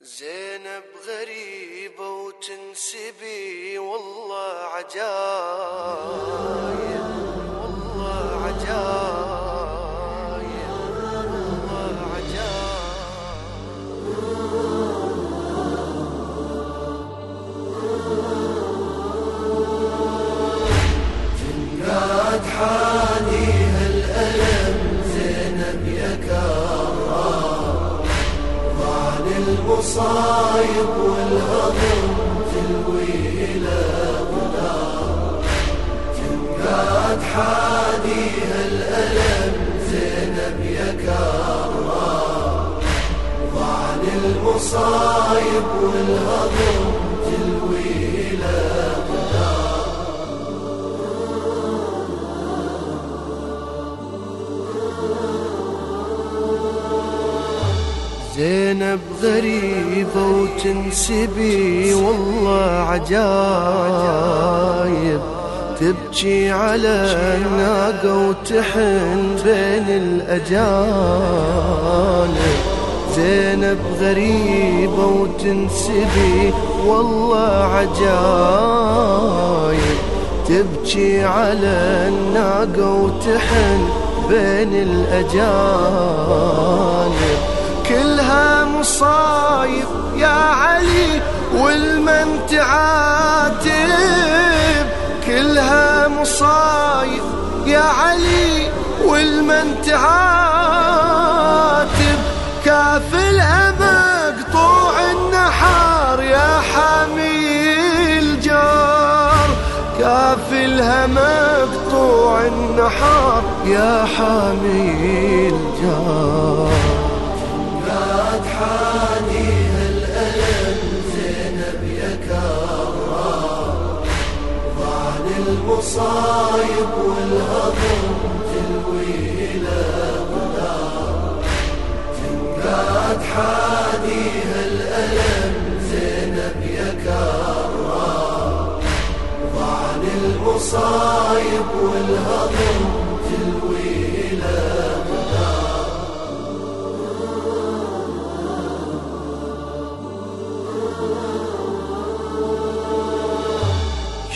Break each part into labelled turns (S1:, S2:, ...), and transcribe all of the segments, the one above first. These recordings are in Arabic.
S1: زينب غريبة وتنسبي والله عجايب والله عجايب.
S2: المصايب والهضم تلوي إلى قدار جنقاد حانيها الألم زينب يا كرار ضعن المصايب والهضم
S1: زينب غريبة وتنسبي والله عجايب. تبكي على الناقة وتحن بين الأجانب. زينب غريبة وتنسبي والله عجايب. تبكي على الناقة وتحن بين الأجانب. كلها مصايب يا علي والمن تعاتب كلها مصايب يا علي والمن تعاتب كافلها مقطوع النحار يا حامي الجار كافلها مقطوع النحار يا حامي الجار
S2: المصايب والهضم تلوي قدار تنقاد حانيها الألم زينب يا كرار ضعن المصايب والهضم تلوي إلى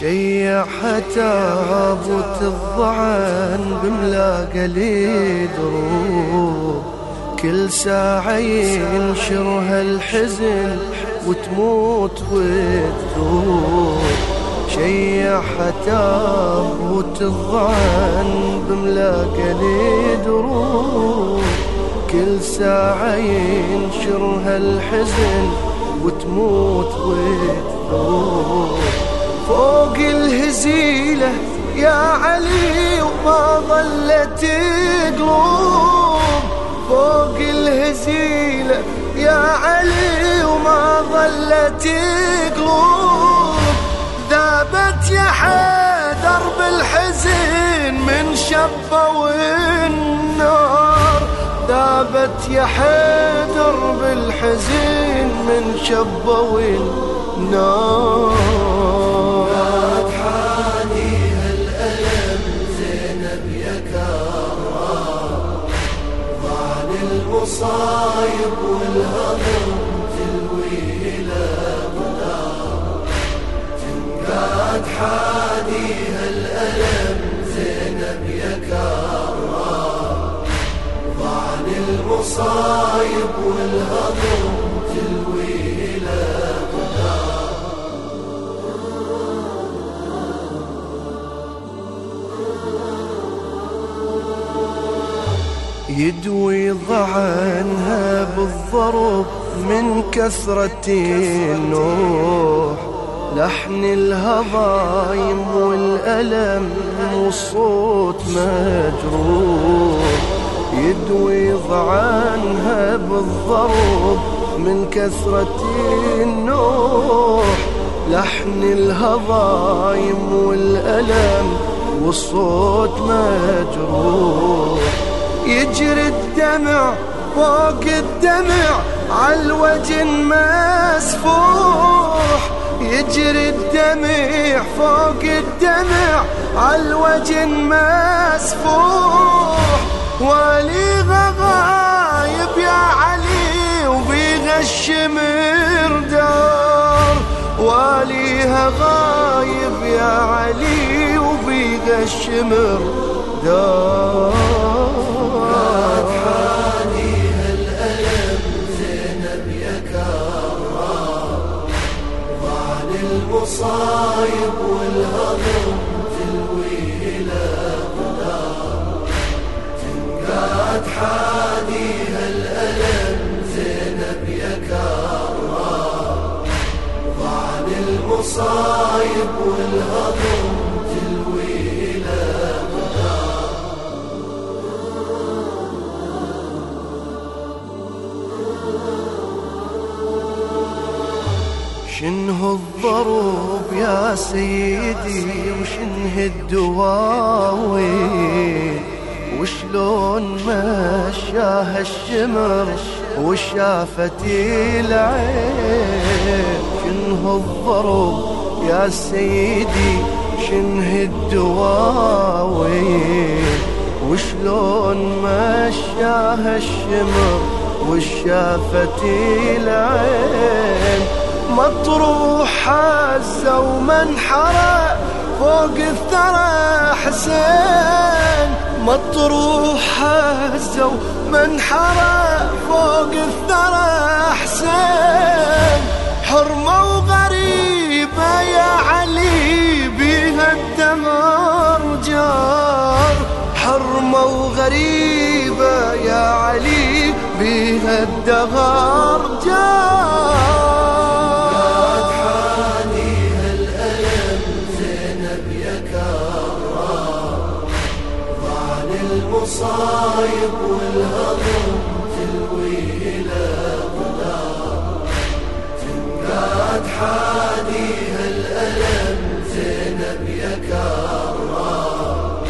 S1: شيعها تابوت الضعن بملاقى لي دروب كل ساعة ينشرها الحزن وتموت وتذوب. شيعها تابوت الضعن بملاقى لي دروب كل ساعة ينشرها الحزن وتموت وتذوب. وما ظلت قلوب فوق الهزيلة يا علي وما ظلت قلوب ذابت يا حيدر بالحزن من شبه والنار. ذابت يا حيدر بالحزن من شبه والنار.
S2: المصايب والهضم
S1: يدوي ضعنها بالضرب من كثرة النوح. لحن الهضايم والألم والصوت مجروح. يدوي ضعنها بالضرب من كثرة النوح. لحن الهضايم والألم والصوت مجروح. يجري الدمع فوق الدمع عالوجه مسفوح. يجري الدمع فوق الدمع عالوجه مسفوح. والي غايب يا علي وبيغ الشمر دار واليها غايب يا علي وبيد الشمر دار
S2: تنقاد حاديها الألم زينب يا كرار ضعن المصايب والهضم تلوي
S1: شنه الضروب يا سيدي وشنه الدواوين وشلون مشاه الشمر وشافتي العين؟ شنه الضروب يا سيدي؟ شنه الدواوين وشلون مشاه الشمر وشافتي العين؟ مطروح هزة ومنحرة فوق الثرى حسين. مطروح هزة ومنحرة فوق الثرى حسين. حرمة وغريبة يا علي بيها الدمار جار حرمة وغريبة يا علي بيها الدغار جار
S2: المصايب والهضم تلوي قدار تنقاد حاديها الألم زينب يا كرار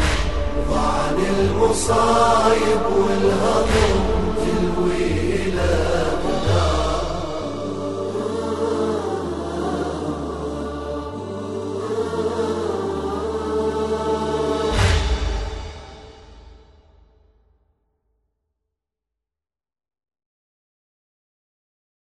S2: ضعن المصايب والهضم